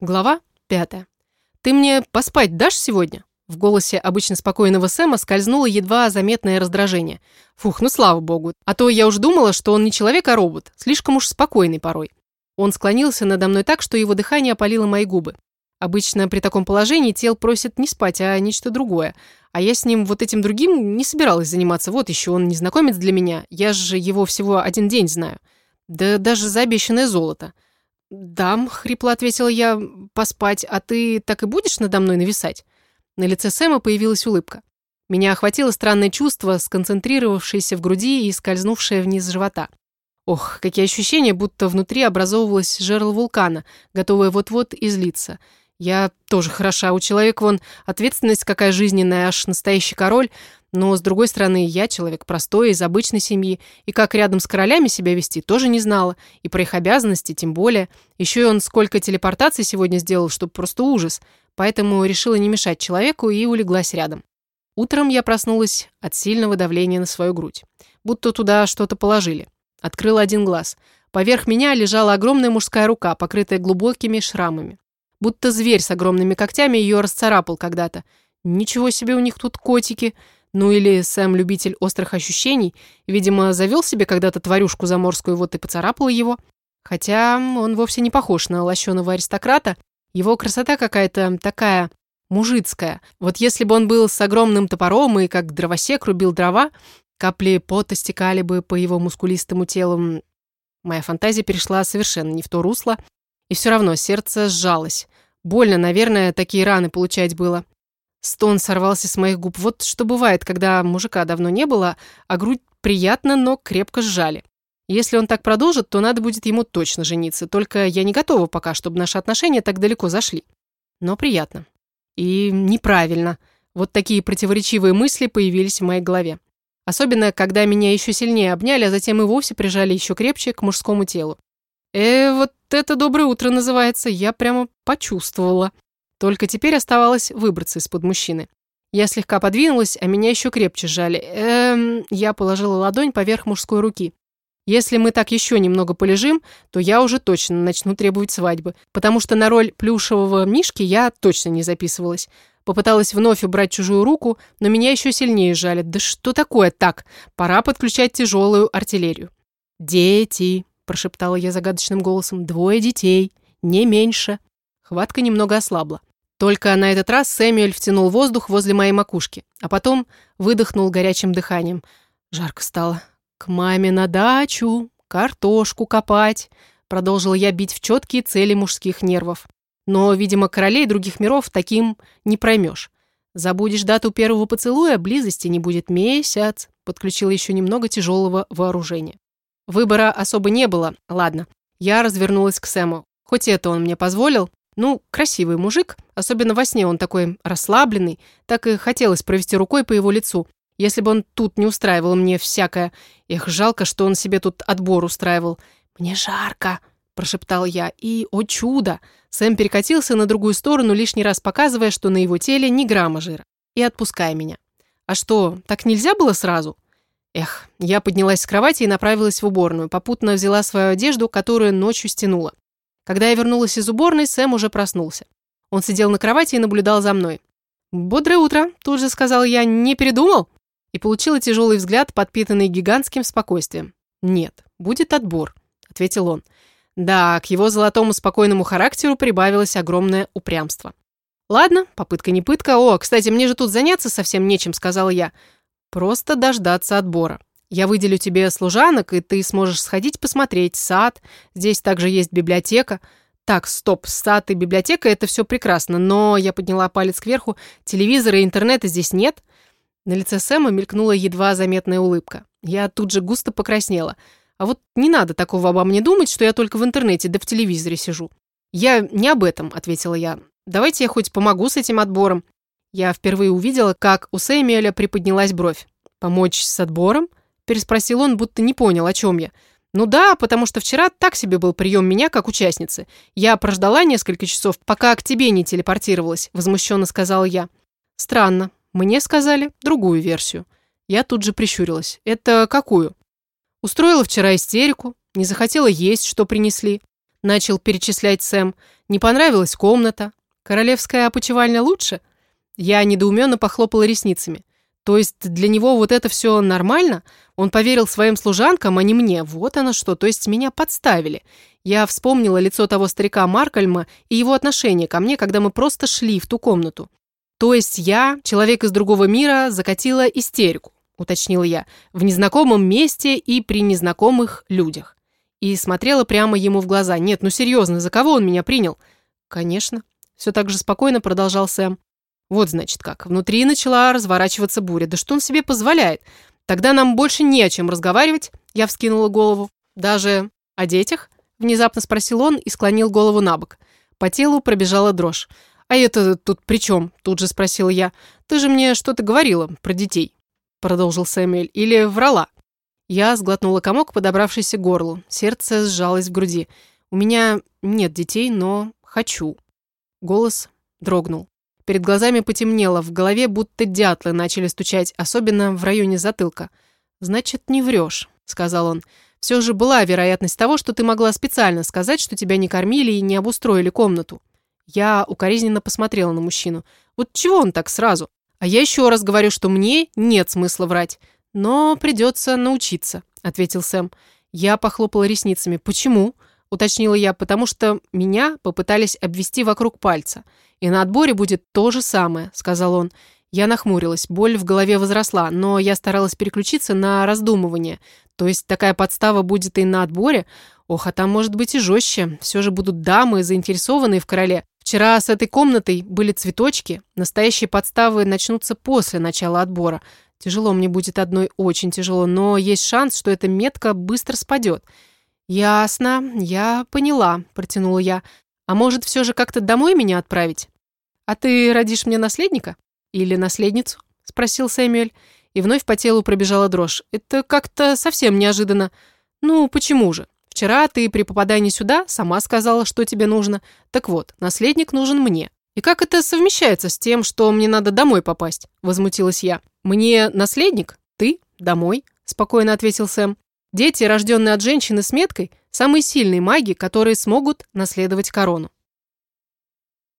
Глава пятая. «Ты мне поспать дашь сегодня?» В голосе обычно спокойного Сэма скользнуло едва заметное раздражение. Фух, ну слава богу. А то я уж думала, что он не человек, а робот. Слишком уж спокойный порой. Он склонился надо мной так, что его дыхание опалило мои губы. Обычно при таком положении тел просит не спать, а нечто другое. А я с ним вот этим другим не собиралась заниматься. Вот еще он незнакомец для меня. Я же его всего один день знаю. Да даже за обещанное золото. «Дам», — хрипло ответила я, — «поспать, а ты так и будешь надо мной нависать?» На лице Сэма появилась улыбка. Меня охватило странное чувство, сконцентрировавшееся в груди и скользнувшее вниз живота. Ох, какие ощущения, будто внутри образовывалось жерло вулкана, готовое вот-вот излиться. Я тоже хороша, у человека вон ответственность какая жизненная, аж настоящий король, но, с другой стороны, я человек простой, из обычной семьи, и как рядом с королями себя вести, тоже не знала, и про их обязанности тем более. Еще и он сколько телепортаций сегодня сделал, что просто ужас, поэтому решила не мешать человеку и улеглась рядом. Утром я проснулась от сильного давления на свою грудь, будто туда что-то положили. Открыла один глаз. Поверх меня лежала огромная мужская рука, покрытая глубокими шрамами. Будто зверь с огромными когтями ее расцарапал когда-то. Ничего себе у них тут котики. Ну или Сэм любитель острых ощущений. Видимо, завел себе когда-то тварюшку заморскую, вот и поцарапал его. Хотя он вовсе не похож на лощеного аристократа. Его красота какая-то такая мужицкая. Вот если бы он был с огромным топором и как дровосек рубил дрова, капли пота стекали бы по его мускулистому телу. Моя фантазия перешла совершенно не в то русло. И все равно сердце сжалось. Больно, наверное, такие раны получать было. Стон сорвался с моих губ. Вот что бывает, когда мужика давно не было, а грудь приятно, но крепко сжали. Если он так продолжит, то надо будет ему точно жениться. Только я не готова пока, чтобы наши отношения так далеко зашли. Но приятно. И неправильно. Вот такие противоречивые мысли появились в моей голове. Особенно, когда меня еще сильнее обняли, а затем и вовсе прижали еще крепче к мужскому телу. Э, вот это доброе утро называется, я прямо почувствовала. Только теперь оставалось выбраться из-под мужчины. Я слегка подвинулась, а меня еще крепче сжали. Эм, я положила ладонь поверх мужской руки. Если мы так еще немного полежим, то я уже точно начну требовать свадьбы, потому что на роль плюшевого мишки я точно не записывалась. Попыталась вновь убрать чужую руку, но меня еще сильнее сжали. Да что такое так? Пора подключать тяжелую артиллерию. «Дети», – прошептала я загадочным голосом, – «двое детей, не меньше». Хватка немного ослабла. Только на этот раз Сэмюэль втянул воздух возле моей макушки, а потом выдохнул горячим дыханием. Жарко стало. «К маме на дачу, картошку копать», продолжил я бить в четкие цели мужских нервов. Но, видимо, королей других миров таким не проймешь. Забудешь дату первого поцелуя, близости не будет месяц. Подключил еще немного тяжелого вооружения. Выбора особо не было. Ладно, я развернулась к Сэму. Хоть это он мне позволил, ну, красивый мужик, особенно во сне он такой расслабленный, так и хотелось провести рукой по его лицу. Если бы он тут не устраивал мне всякое. Эх, жалко, что он себе тут отбор устраивал. «Мне жарко», – прошептал я. И, о чудо, Сэм перекатился на другую сторону, лишний раз показывая, что на его теле ни грамма жира. И отпуская меня. А что, так нельзя было сразу? Эх, я поднялась с кровати и направилась в уборную, попутно взяла свою одежду, которую ночью стянула. Когда я вернулась из уборной, Сэм уже проснулся. Он сидел на кровати и наблюдал за мной. «Бодрое утро», – тут же сказал я, – «не передумал?» И получила тяжелый взгляд, подпитанный гигантским спокойствием. «Нет, будет отбор», – ответил он. Да, к его золотому спокойному характеру прибавилось огромное упрямство. «Ладно, попытка не пытка. О, кстати, мне же тут заняться совсем нечем», – сказал я. «Просто дождаться отбора». Я выделю тебе служанок, и ты сможешь сходить посмотреть сад. Здесь также есть библиотека. Так, стоп, сад и библиотека – это все прекрасно, но я подняла палец кверху. Телевизора и интернета здесь нет. На лице Сэма мелькнула едва заметная улыбка. Я тут же густо покраснела. А вот не надо такого обо мне думать, что я только в интернете да в телевизоре сижу. «Я не об этом», — ответила я. «Давайте я хоть помогу с этим отбором». Я впервые увидела, как у Сэмюэля приподнялась бровь. «Помочь с отбором?» Переспросил он, будто не понял, о чем я. «Ну да, потому что вчера так себе был прием меня как участницы. Я прождала несколько часов, пока к тебе не телепортировалась», возмущенно сказала я. «Странно. Мне сказали другую версию». Я тут же прищурилась. «Это какую?» Устроила вчера истерику, не захотела есть, что принесли. начал перечислять Сэм. «Не понравилась комната. Королевская опочивальня лучше?» Я недоуменно похлопала ресницами. То есть для него вот это все нормально? Он поверил своим служанкам, а не мне. Вот оно что, то есть меня подставили. Я вспомнила лицо того старика Маркальма и его отношение ко мне, когда мы просто шли в ту комнату. То есть я, человек из другого мира, закатила истерику, уточнила я, в незнакомом месте и при незнакомых людях. И смотрела прямо ему в глаза. Нет, ну серьезно, за кого он меня принял? Конечно. Все так же спокойно продолжал Сэм. Вот, значит, как. Внутри начала разворачиваться буря. Да что он себе позволяет? Тогда нам больше не о чем разговаривать. Я вскинула голову. Даже о детях? Внезапно спросил он и склонил голову на бок. По телу пробежала дрожь. «А это тут при чем?» Тут же спросила я. «Ты же мне что-то говорила про детей?» Продолжил Сэмюэль. «Или врала?» Я сглотнула комок, подобравшийся к горлу. Сердце сжалось в груди. «У меня нет детей, но хочу». Голос дрогнул. Перед глазами потемнело, в голове будто дятлы начали стучать, особенно в районе затылка. «Значит, не врешь», — сказал он. «Все же была вероятность того, что ты могла специально сказать, что тебя не кормили и не обустроили комнату». Я укоризненно посмотрела на мужчину. «Вот чего он так сразу? А я еще раз говорю, что мне нет смысла врать. Но придется научиться», — ответил Сэм. Я похлопала ресницами. «Почему?» — уточнила я, потому что меня попытались обвести вокруг пальца. «И на отборе будет то же самое», — сказал он. Я нахмурилась, боль в голове возросла, но я старалась переключиться на раздумывание. То есть такая подстава будет и на отборе? Ох, а там может быть и жестче. Все же будут дамы, заинтересованные в короле. Вчера с этой комнатой были цветочки. Настоящие подставы начнутся после начала отбора. Тяжело мне будет одной, очень тяжело, но есть шанс, что эта метка быстро спадет. «Ясно, я поняла», — протянула я. «А может, все же как-то домой меня отправить?» «А ты родишь мне наследника?» «Или наследницу?» — спросил Сэмюэль. И вновь по телу пробежала дрожь. «Это как-то совсем неожиданно. Ну, почему же? Вчера ты при попадании сюда сама сказала, что тебе нужно. Так вот, наследник нужен мне. И как это совмещается с тем, что мне надо домой попасть?» — возмутилась я. «Мне наследник? Ты? Домой?» — спокойно ответил Сэм. «Дети, рожденные от женщины с меткой, самые сильные маги, которые смогут наследовать корону.